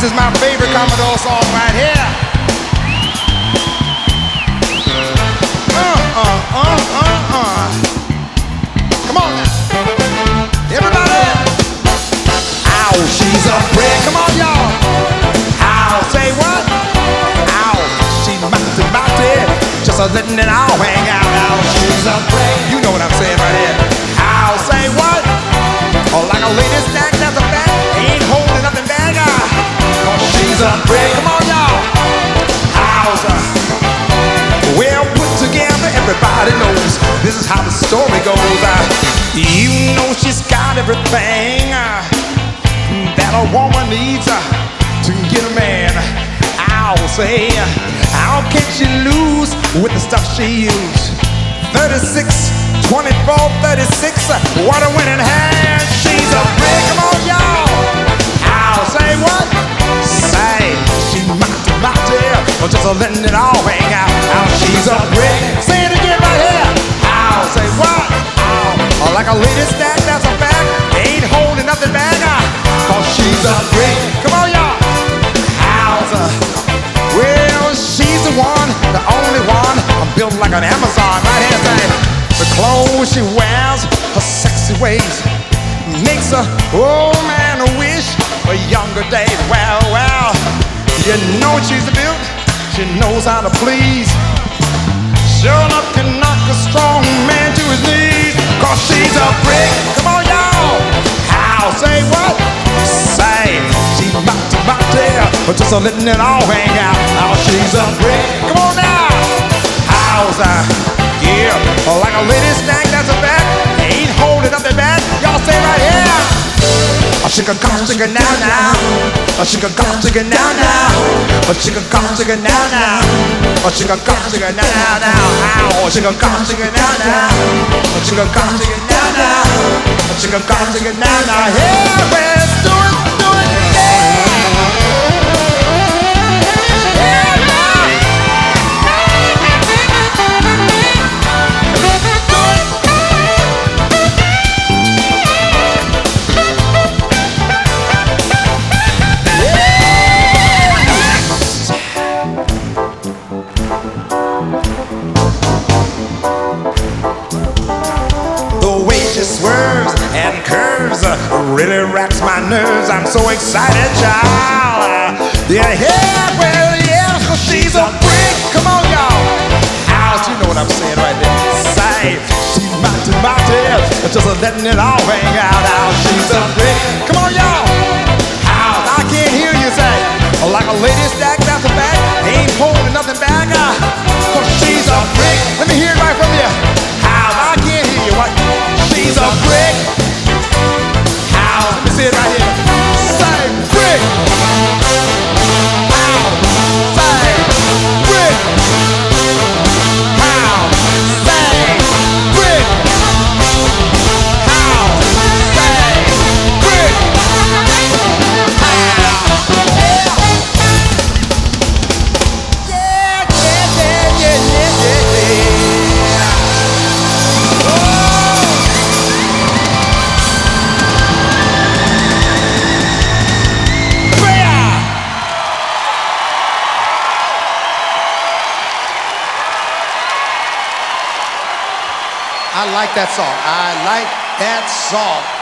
This is my favorite Commodore song right here. Uh, uh, uh, uh, uh. Come on now. Everybody. Ow, she's a brick. Come on, y'all. Ow, say what? Ow, she's. Just letting it out. Goes. Uh, you know she's got everything uh, that a woman needs uh, to get a man. I'll say, how can she lose with the stuff she used? 36, 24, 36, uh, what a winning hand. She's a brick, come on, y'all. I'll say what? Say, she mighty, or just letting it all hang out. How she's a brick. A lady snack, that's a fact. Ain't holding nothing back. Cause she's a brick. Come on, y'all. How's her? Well, she's the one, the only one. I'm built like an Amazon. Right here, say. The clothes she wears, her sexy ways, makes a old man wish for younger days. Well, well, you know she's built. She knows how to please. Sure enough can knock a strong man. Cause she's a brick. Come on, y'all. How? Say what? Say, she's mighty, mighty. But just a letting it all hang out. How she's a brick. Come on chicken cock chicken now now. A chicken cock chicken now now. A chicken cock chicken now now. A chicken cock chicken now now now. Ow. A chicken cock chicken now now. A chicken cock chicken now now. A chicken cock chicken now now. Yeah, let's The way she swerves and curves really racks my nerves. I'm so excited, child. Yeah, yeah, well, yeah, 'cause she's a brick. Come on, y'all. Out, you know what I'm saying right there. Say, she's mighty, mighty. Just letting it all hang out. Out, she's a brick. I like that song. I like that song.